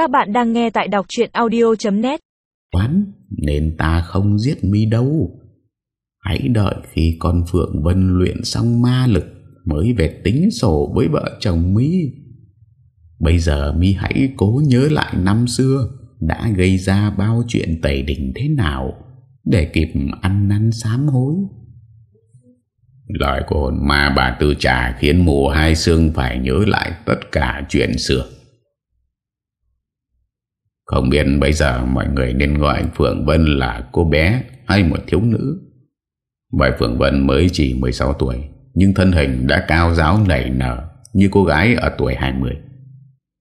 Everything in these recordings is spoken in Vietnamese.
Các bạn đang nghe tại đọc chuyện audio.net Quán, nên ta không giết mi đâu. Hãy đợi khi con Phượng Vân luyện xong ma lực Mới về tính sổ với vợ chồng mi. Bây giờ mi hãy cố nhớ lại năm xưa Đã gây ra bao chuyện tẩy đỉnh thế nào Để kịp ăn năn sám hối. Lời của hồn ma bà tư trà khiến mù hai xương phải nhớ lại tất cả chuyện xưa. Không biết bây giờ mọi người nên gọi Phượng Vân là cô bé hay một thiếu nữ. Bởi Phượng Vân mới chỉ 16 tuổi, nhưng thân hình đã cao giáo nảy nở như cô gái ở tuổi 20.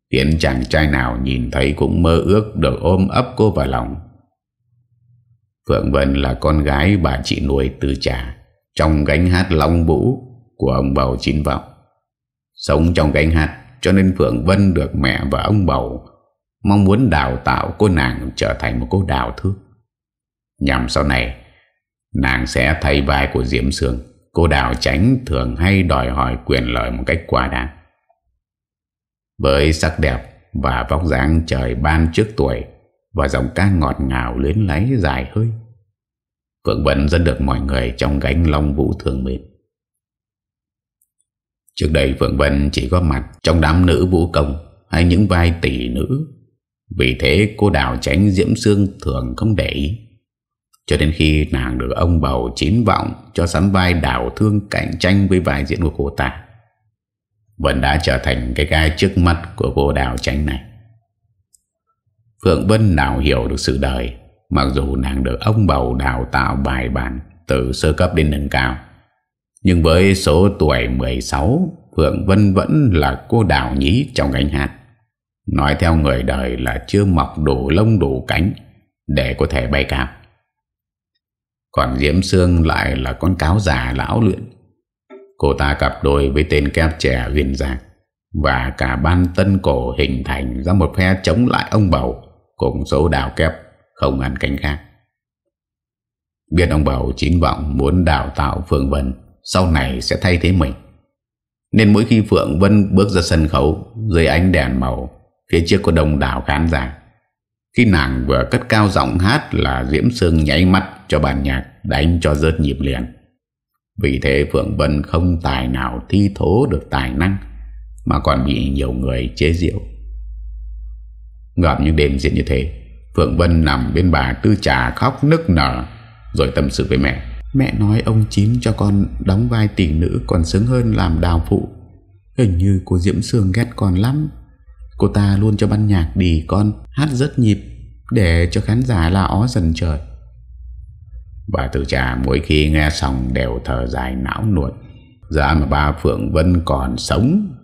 Tiến chàng trai nào nhìn thấy cũng mơ ước được ôm ấp cô vào lòng. Phượng Vân là con gái bà chị nuôi từ trà trong gánh hát Long Vũ của ông Bầu Chín Vọng. Sống trong gánh hát cho nên Phượng Vân được mẹ và ông Bầu mong muốn đào tạo cô nàng trở thành một cô đào thước Nhằm sau này, nàng sẽ thay vai của Diễm Sương. Cô đào tránh thường hay đòi hỏi quyền lợi một cách quá đáng. Với sắc đẹp và vóc dáng trời ban trước tuổi và giọng ca ngọt ngào luyến lấy dài hơi. Phượng Vân rất được mọi người trong gánh Long Vũ thường mến. Trước đây Phượng Vân chỉ có mặt trong đám nữ vũ công hay những vai tỷ nữ. Vì thế cô đào tránh Diễm Sương thường không để ý. Cho đến khi nàng được ông bầu chín vọng cho sắm vai đào thương cạnh tranh với vai diễn của cô ta. Vân đã trở thành cái gai trước mắt của cô đào tránh này. Phượng Vân nào hiểu được sự đời, Mặc dù nàng được ông bầu đào tạo bài bản từ sơ cấp đến nâng cao, Nhưng với số tuổi 16 Phượng Vân vẫn là cô đào nhí trong gánh hát Nói theo người đời là chưa mọc đủ lông đủ cánh Để có thể bay cao Còn Diễm Sương lại là con cáo già lão luyện Cô ta cặp đôi với tên kép trẻ viên giang Và cả ban tân cổ hình thành ra một phe chống lại ông bầu Cùng số đào kép không ăn cánh khác. Biết ông bầu chính vọng muốn đào tạo Phượng Vân sau này sẽ thay thế mình. Nên mỗi khi Phượng Vân bước ra sân khấu dưới ánh đèn màu, phía trước có đông đảo khán giả. Khi nàng vừa cất cao giọng hát là Diễm Sương nháy mắt cho bản nhạc đánh cho rớt nhịp liền. Vì thế Phượng Vân không tài nào thi thố được tài năng mà còn bị nhiều người chế diệu. Gặp những đêm diễn như thế, Phượng Vân nằm bên bà tư trà khóc nức nở Rồi tâm sự với mẹ Mẹ nói ông Chín cho con đóng vai tỷ nữ còn sướng hơn làm đào phụ Hình như cô Diễm Sương ghét con lắm Cô ta luôn cho ban nhạc đi con, hát rất nhịp, Để cho khán giả la ó dần trời. Bà tử trà mỗi khi nghe xong đều thở dài não nuột. Giá mà bà Phượng Vân còn sống.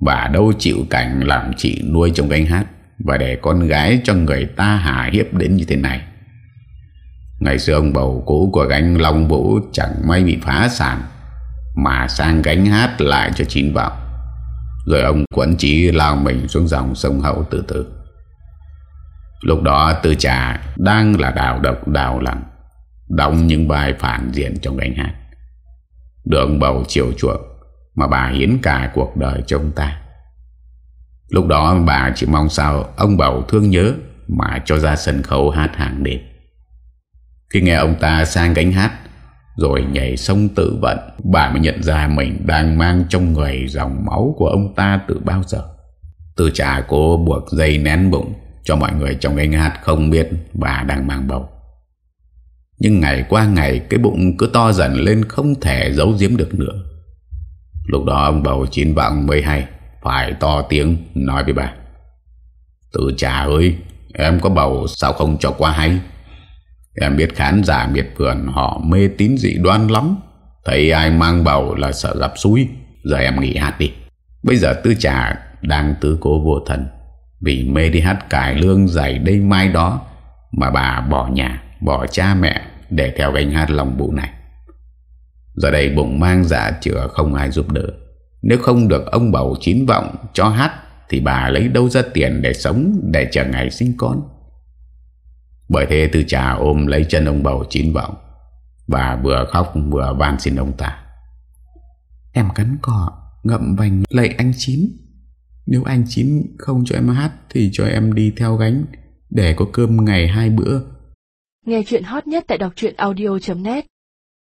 Bà đâu chịu cảnh làm chị nuôi trong gánh hát và để con gái cho người ta hạ hiếp đến như thế này. Ngày xưa ông bầu cũ của gánh Long Vũ Chẳng may bị phá sản, Mà sang gánh hát lại cho chín vọng rồi ông quấn trí lao mình xuống dòng sông Hậu từ từ. Lúc đó tư trà đang là đào độc đào lặng Đóng những bài phản diện trong gánh hát. Đường bầu chiều chuộng Mà bà hiến cả cuộc đời cho ông ta. Lúc đó bà chỉ mong sao ông bầu thương nhớ mà cho ra sân khấu hát hàng đêm. Khi nghe ông ta sang gánh hát rồi nhảy sông tự vận, bà mới nhận ra mình đang mang trong người dòng máu của ông ta từ bao giờ. Từ trả cô buộc dây nén bụng cho mọi người trong anh hát không biết bà đang mang bầu. Nhưng ngày qua ngày cái bụng cứ to dần lên không thể giấu giếm được nữa. Lúc đó ông bầu chín vọng mới hay phải to tiếng nói với bà Từ trà ơi Em có bầu sao không cho qua hay Em biết khán giả miệt vườn, Họ mê tín dị đoan lắm. Thấy ai mang bầu là sợ gặp xui Giờ em nghỉ hát đi. Bây giờ tư trả đang tư cố vô thần. Vì mê đi hát cải lương dày đây mai đó, Mà bà bỏ nhà, Bỏ cha mẹ Để theo gánh hát lòng bụ này. Giờ đây bụng mang giả chữa không ai giúp đỡ. Nếu không được ông bầu chín vọng cho hát, Thì bà lấy đâu ra tiền để sống, Để chờ ngày sinh con? Bởi thế từ trà ôm lấy chân ông bầu chín vọng Bà vừa khóc vừa van xin ông ta. Em cắn cọ Ngậm vành lạy anh chín. Nếu anh Chín không cho em hát Thì cho em đi theo gánh Để có cơm ngày hai bữa. Nghe chuyện hot nhất tại đọc audio.net